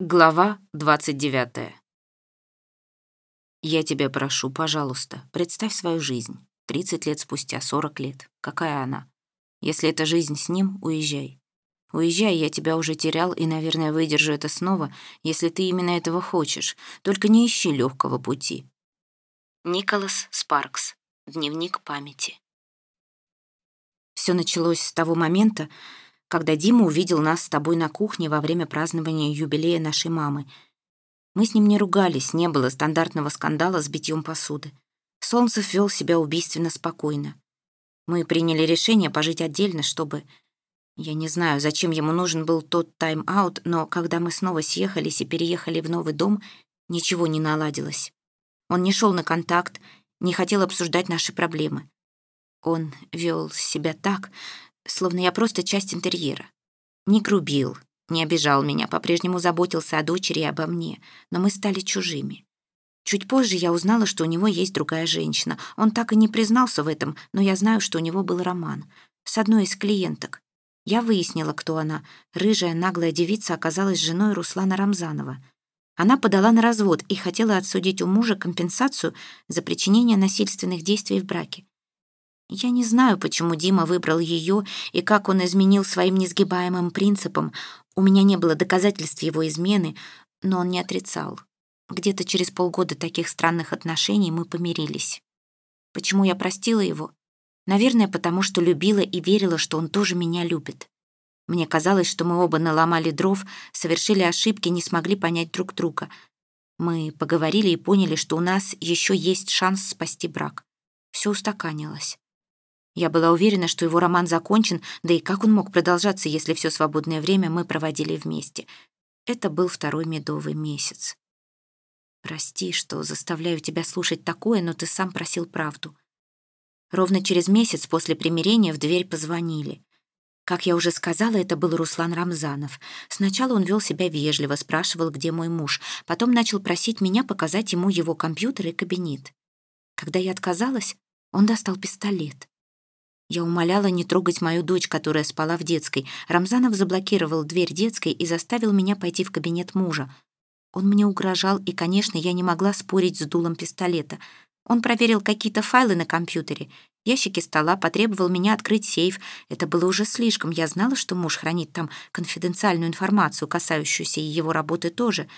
Глава 29. Я тебя прошу, пожалуйста, представь свою жизнь. 30 лет спустя, 40 лет. Какая она? Если это жизнь с ним, уезжай. Уезжай, я тебя уже терял и, наверное, выдержу это снова, если ты именно этого хочешь. Только не ищи легкого пути. Николас Спаркс. Дневник памяти. Все началось с того момента, когда Дима увидел нас с тобой на кухне во время празднования юбилея нашей мамы. Мы с ним не ругались, не было стандартного скандала с битьем посуды. Солнцев вел себя убийственно спокойно. Мы приняли решение пожить отдельно, чтобы... Я не знаю, зачем ему нужен был тот тайм-аут, но когда мы снова съехались и переехали в новый дом, ничего не наладилось. Он не шел на контакт, не хотел обсуждать наши проблемы. Он вел себя так, словно я просто часть интерьера. Не грубил, не обижал меня, по-прежнему заботился о дочери и обо мне, но мы стали чужими. Чуть позже я узнала, что у него есть другая женщина. Он так и не признался в этом, но я знаю, что у него был роман. С одной из клиенток. Я выяснила, кто она. Рыжая, наглая девица оказалась женой Руслана Рамзанова. Она подала на развод и хотела отсудить у мужа компенсацию за причинение насильственных действий в браке. Я не знаю, почему Дима выбрал ее и как он изменил своим несгибаемым принципам. У меня не было доказательств его измены, но он не отрицал. Где-то через полгода таких странных отношений мы помирились. Почему я простила его? Наверное, потому что любила и верила, что он тоже меня любит. Мне казалось, что мы оба наломали дров, совершили ошибки, не смогли понять друг друга. Мы поговорили и поняли, что у нас еще есть шанс спасти брак. Все устаканилось. Я была уверена, что его роман закончен, да и как он мог продолжаться, если все свободное время мы проводили вместе. Это был второй медовый месяц. Прости, что заставляю тебя слушать такое, но ты сам просил правду. Ровно через месяц после примирения в дверь позвонили. Как я уже сказала, это был Руслан Рамзанов. Сначала он вел себя вежливо, спрашивал, где мой муж. Потом начал просить меня показать ему его компьютер и кабинет. Когда я отказалась, он достал пистолет. Я умоляла не трогать мою дочь, которая спала в детской. Рамзанов заблокировал дверь детской и заставил меня пойти в кабинет мужа. Он мне угрожал, и, конечно, я не могла спорить с дулом пистолета. Он проверил какие-то файлы на компьютере, ящики стола, потребовал меня открыть сейф. Это было уже слишком. Я знала, что муж хранит там конфиденциальную информацию, касающуюся и его работы тоже.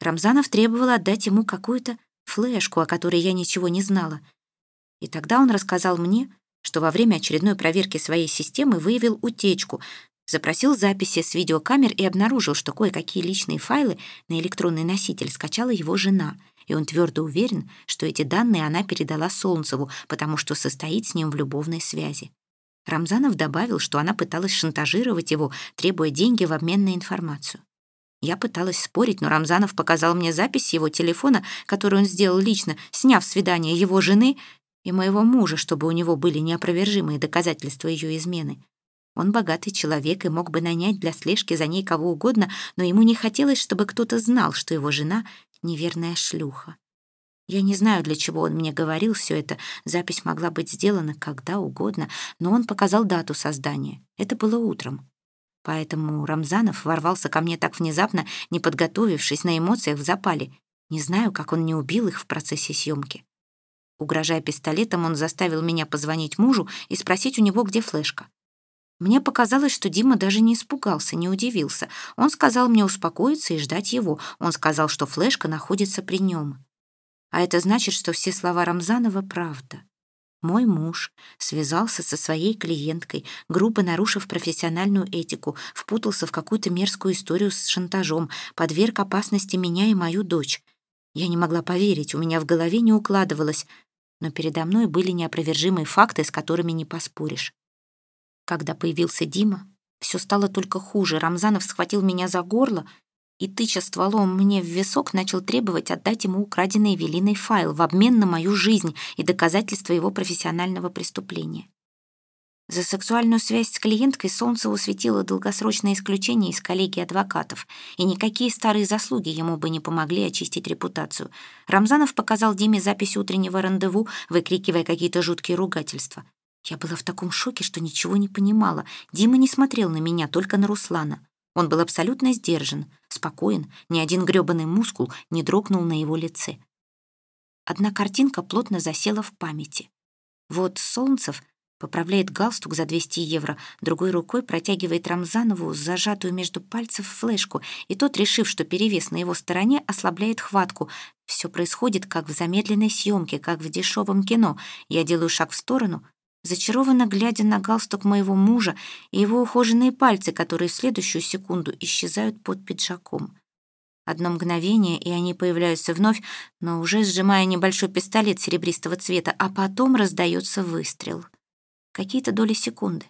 Рамзанов требовал отдать ему какую-то флешку, о которой я ничего не знала. И тогда он рассказал мне, что во время очередной проверки своей системы выявил утечку, запросил записи с видеокамер и обнаружил, что кое-какие личные файлы на электронный носитель скачала его жена, и он твердо уверен, что эти данные она передала Солнцеву, потому что состоит с ним в любовной связи. Рамзанов добавил, что она пыталась шантажировать его, требуя деньги в обмен на информацию. Я пыталась спорить, но Рамзанов показал мне запись его телефона, которую он сделал лично, сняв свидание его жены и моего мужа, чтобы у него были неопровержимые доказательства ее измены. Он богатый человек и мог бы нанять для слежки за ней кого угодно, но ему не хотелось, чтобы кто-то знал, что его жена — неверная шлюха. Я не знаю, для чего он мне говорил все это. Запись могла быть сделана когда угодно, но он показал дату создания. Это было утром. Поэтому Рамзанов ворвался ко мне так внезапно, не подготовившись на эмоциях в запале. Не знаю, как он не убил их в процессе съемки. Угрожая пистолетом, он заставил меня позвонить мужу и спросить у него, где флешка. Мне показалось, что Дима даже не испугался, не удивился. Он сказал мне успокоиться и ждать его. Он сказал, что флешка находится при нем. А это значит, что все слова Рамзанова — правда. Мой муж связался со своей клиенткой, грубо нарушив профессиональную этику, впутался в какую-то мерзкую историю с шантажом, подверг опасности меня и мою дочь. Я не могла поверить, у меня в голове не укладывалось, но передо мной были неопровержимые факты, с которыми не поспоришь. Когда появился Дима, все стало только хуже. Рамзанов схватил меня за горло и, тыча стволом мне в висок, начал требовать отдать ему украденный Эвелиной файл в обмен на мою жизнь и доказательства его профессионального преступления. За сексуальную связь с клиенткой Солнцеву светило долгосрочное исключение из коллегии адвокатов, и никакие старые заслуги ему бы не помогли очистить репутацию. Рамзанов показал Диме запись утреннего рандеву, выкрикивая какие-то жуткие ругательства. Я была в таком шоке, что ничего не понимала. Дима не смотрел на меня, только на Руслана. Он был абсолютно сдержан, спокоен, ни один грёбаный мускул не дрогнул на его лице. Одна картинка плотно засела в памяти. Вот Солнцев поправляет галстук за 200 евро, другой рукой протягивает Рамзанову зажатую между пальцев флешку, и тот, решив, что перевес на его стороне, ослабляет хватку. Все происходит, как в замедленной съемке, как в дешевом кино. Я делаю шаг в сторону, зачарованно глядя на галстук моего мужа и его ухоженные пальцы, которые в следующую секунду исчезают под пиджаком. Одно мгновение, и они появляются вновь, но уже сжимая небольшой пистолет серебристого цвета, а потом раздается выстрел. Какие-то доли секунды.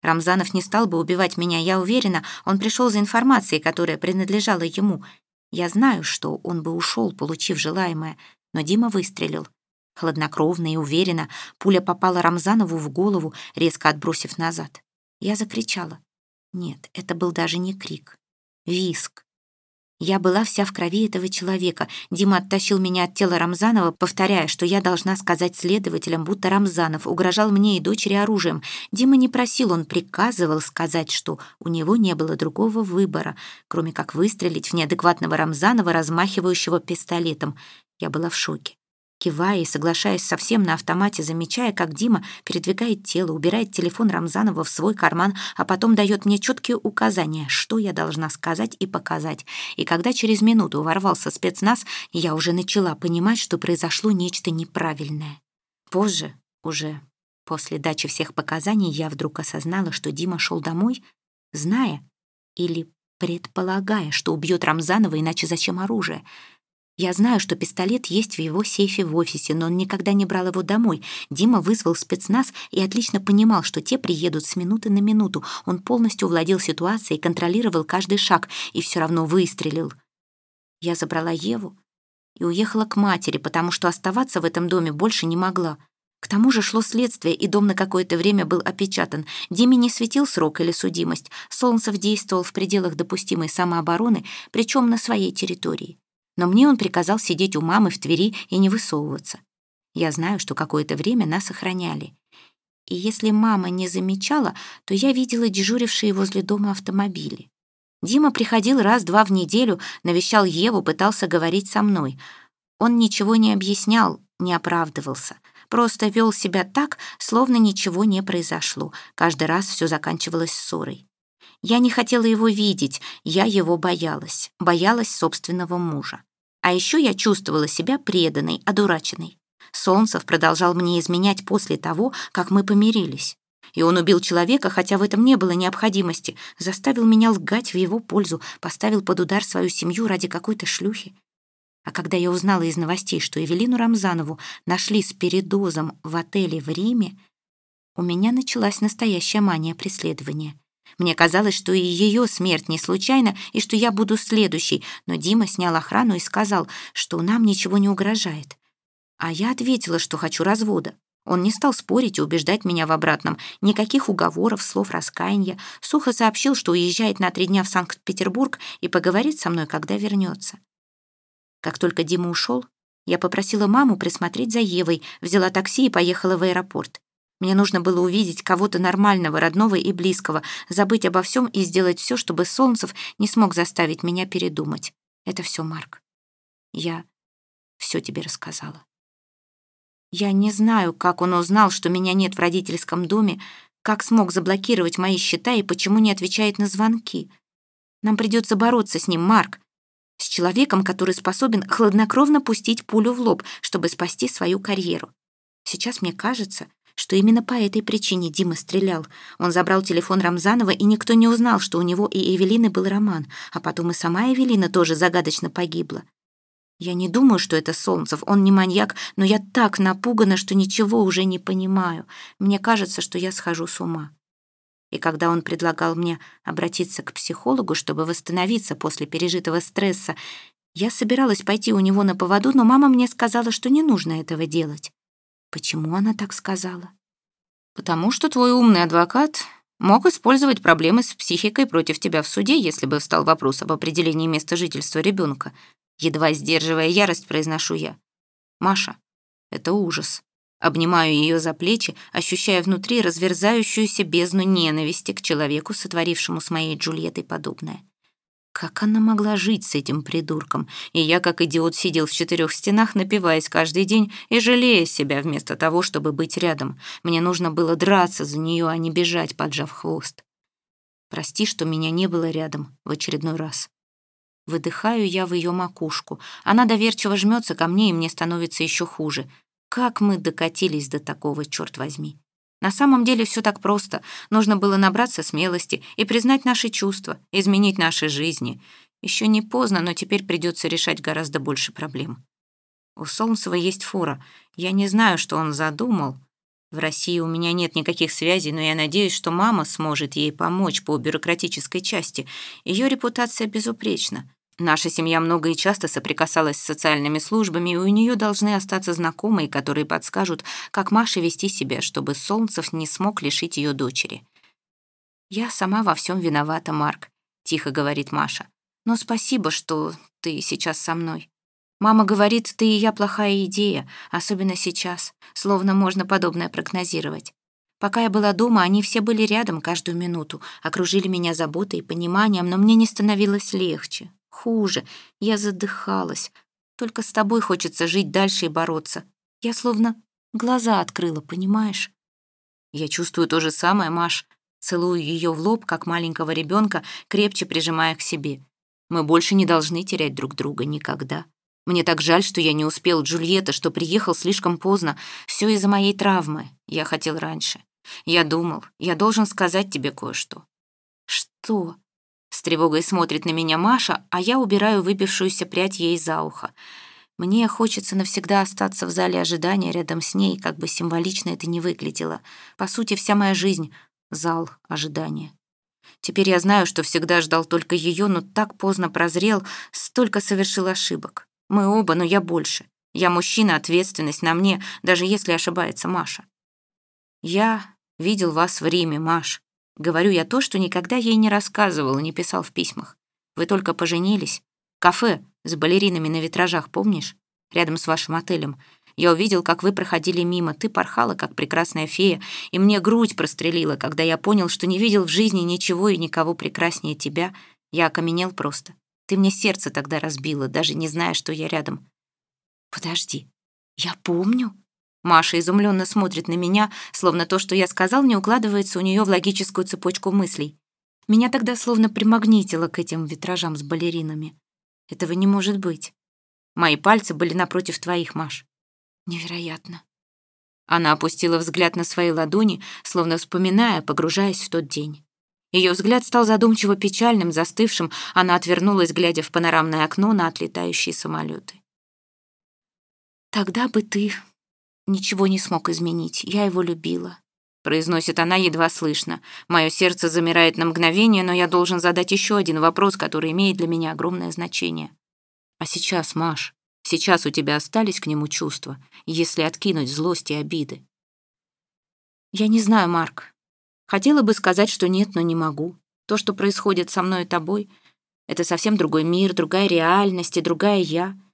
Рамзанов не стал бы убивать меня, я уверена, он пришел за информацией, которая принадлежала ему. Я знаю, что он бы ушел, получив желаемое, но Дима выстрелил. Хладнокровно и уверенно пуля попала Рамзанову в голову, резко отбросив назад. Я закричала. Нет, это был даже не крик. Виск. Я была вся в крови этого человека. Дима оттащил меня от тела Рамзанова, повторяя, что я должна сказать следователям, будто Рамзанов угрожал мне и дочери оружием. Дима не просил, он приказывал сказать, что у него не было другого выбора, кроме как выстрелить в неадекватного Рамзанова, размахивающего пистолетом. Я была в шоке кивая и соглашаясь совсем на автомате, замечая, как Дима передвигает тело, убирает телефон Рамзанова в свой карман, а потом дает мне четкие указания, что я должна сказать и показать. И когда через минуту ворвался спецназ, я уже начала понимать, что произошло нечто неправильное. Позже, уже после дачи всех показаний, я вдруг осознала, что Дима шел домой, зная или предполагая, что убьет Рамзанова, иначе зачем оружие — я знаю, что пистолет есть в его сейфе в офисе, но он никогда не брал его домой. Дима вызвал спецназ и отлично понимал, что те приедут с минуты на минуту. Он полностью владел ситуацией, контролировал каждый шаг и все равно выстрелил. Я забрала Еву и уехала к матери, потому что оставаться в этом доме больше не могла. К тому же шло следствие, и дом на какое-то время был опечатан. Диме не светил срок или судимость. Солнцев действовал в пределах допустимой самообороны, причем на своей территории но мне он приказал сидеть у мамы в Твери и не высовываться. Я знаю, что какое-то время нас охраняли. И если мама не замечала, то я видела дежурившие возле дома автомобили. Дима приходил раз-два в неделю, навещал Еву, пытался говорить со мной. Он ничего не объяснял, не оправдывался. Просто вел себя так, словно ничего не произошло. Каждый раз все заканчивалось ссорой. Я не хотела его видеть, я его боялась, боялась собственного мужа. А еще я чувствовала себя преданной, одураченной. Солнцев продолжал мне изменять после того, как мы помирились. И он убил человека, хотя в этом не было необходимости, заставил меня лгать в его пользу, поставил под удар свою семью ради какой-то шлюхи. А когда я узнала из новостей, что Эвелину Рамзанову нашли с передозом в отеле в Риме, у меня началась настоящая мания преследования. Мне казалось, что и ее смерть не случайна, и что я буду следующей, но Дима снял охрану и сказал, что нам ничего не угрожает. А я ответила, что хочу развода. Он не стал спорить и убеждать меня в обратном. Никаких уговоров, слов раскаяния. Сухо сообщил, что уезжает на три дня в Санкт-Петербург и поговорит со мной, когда вернется. Как только Дима ушел, я попросила маму присмотреть за Евой, взяла такси и поехала в аэропорт. Мне нужно было увидеть кого-то нормального, родного и близкого, забыть обо всем и сделать все, чтобы Солнцев не смог заставить меня передумать. Это все, Марк. Я все тебе рассказала. Я не знаю, как он узнал, что меня нет в родительском доме, как смог заблокировать мои счета и почему не отвечает на звонки. Нам придется бороться с ним, Марк. С человеком, который способен хладнокровно пустить пулю в лоб, чтобы спасти свою карьеру. Сейчас мне кажется, что именно по этой причине Дима стрелял. Он забрал телефон Рамзанова, и никто не узнал, что у него и Эвелины был роман, а потом и сама Эвелина тоже загадочно погибла. Я не думаю, что это Солнцев, он не маньяк, но я так напугана, что ничего уже не понимаю. Мне кажется, что я схожу с ума. И когда он предлагал мне обратиться к психологу, чтобы восстановиться после пережитого стресса, я собиралась пойти у него на поводу, но мама мне сказала, что не нужно этого делать. Почему она так сказала? Потому что твой умный адвокат мог использовать проблемы с психикой против тебя в суде, если бы встал вопрос об определении места жительства ребенка. Едва сдерживая ярость, произношу я. Маша, это ужас. Обнимаю ее за плечи, ощущая внутри разверзающуюся бездну ненависти к человеку, сотворившему с моей Джульеттой подобное. Как она могла жить с этим придурком? И я, как идиот, сидел в четырех стенах, напиваясь каждый день и жалея себя вместо того, чтобы быть рядом. Мне нужно было драться за нее, а не бежать, поджав хвост. Прости, что меня не было рядом в очередной раз. Выдыхаю я в ее макушку. Она доверчиво жмется ко мне, и мне становится еще хуже. Как мы докатились до такого, черт возьми. На самом деле все так просто. Нужно было набраться смелости и признать наши чувства, изменить наши жизни. Еще не поздно, но теперь придется решать гораздо больше проблем. У Солнцева есть фора. Я не знаю, что он задумал. В России у меня нет никаких связей, но я надеюсь, что мама сможет ей помочь по бюрократической части. Ее репутация безупречна. Наша семья много и часто соприкасалась с социальными службами, и у нее должны остаться знакомые, которые подскажут, как Маше вести себя, чтобы Солнцев не смог лишить ее дочери. «Я сама во всем виновата, Марк», — тихо говорит Маша. «Но спасибо, что ты сейчас со мной. Мама говорит, ты и я плохая идея, особенно сейчас, словно можно подобное прогнозировать. Пока я была дома, они все были рядом каждую минуту, окружили меня заботой и пониманием, но мне не становилось легче, Хуже. Я задыхалась. Только с тобой хочется жить дальше и бороться. Я словно глаза открыла, понимаешь? Я чувствую то же самое, Маш. Целую ее в лоб, как маленького ребенка, крепче прижимая к себе. Мы больше не должны терять друг друга никогда. Мне так жаль, что я не успел, Джульетта, что приехал слишком поздно. Все из-за моей травмы. Я хотел раньше. Я думал, я должен сказать тебе кое-что. Что? С тревогой смотрит на меня Маша, а я убираю выпившуюся прядь ей за ухо. Мне хочется навсегда остаться в зале ожидания рядом с ней, как бы символично это ни выглядело. По сути, вся моя жизнь — зал ожидания. Теперь я знаю, что всегда ждал только ее, но так поздно прозрел, столько совершил ошибок. Мы оба, но я больше. Я мужчина, ответственность на мне, даже если ошибается Маша. Я видел вас в Риме, Маш. Говорю я то, что никогда ей не рассказывал и не писал в письмах. Вы только поженились. Кафе с балеринами на витражах, помнишь? Рядом с вашим отелем. Я увидел, как вы проходили мимо. Ты порхала, как прекрасная фея, и мне грудь прострелила, когда я понял, что не видел в жизни ничего и никого прекраснее тебя. Я окаменел просто. Ты мне сердце тогда разбила, даже не зная, что я рядом. Подожди, я помню. Маша изумленно смотрит на меня, словно то, что я сказал, не укладывается у нее в логическую цепочку мыслей. Меня тогда словно примагнитило к этим витражам с балеринами. Этого не может быть. Мои пальцы были напротив твоих, Маш. Невероятно. Она опустила взгляд на свои ладони, словно вспоминая, погружаясь в тот день. Ее взгляд стал задумчиво печальным, застывшим, она отвернулась, глядя в панорамное окно на отлетающие самолеты. «Тогда бы ты ничего не смог изменить. Я его любила. Произносит она едва слышно. Мое сердце замирает на мгновение, но я должен задать еще один вопрос, который имеет для меня огромное значение. А сейчас, Маш, сейчас у тебя остались к нему чувства, если откинуть злость и обиды? Я не знаю, Марк. Хотела бы сказать, что нет, но не могу. То, что происходит со мной и тобой, это совсем другой мир, другая реальность и другая я —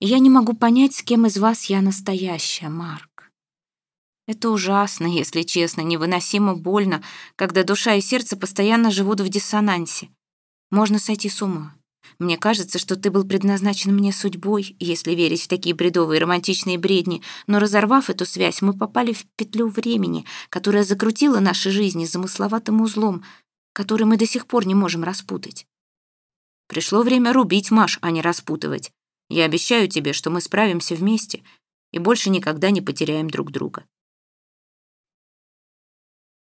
я не могу понять, с кем из вас я настоящая, Марк. Это ужасно, если честно, невыносимо больно, когда душа и сердце постоянно живут в диссонансе. Можно сойти с ума. Мне кажется, что ты был предназначен мне судьбой, если верить в такие бредовые романтичные бредни, но разорвав эту связь, мы попали в петлю времени, которая закрутила наши жизни замысловатым узлом, который мы до сих пор не можем распутать. Пришло время рубить, Маш, а не распутывать. Я обещаю тебе, что мы справимся вместе и больше никогда не потеряем друг друга.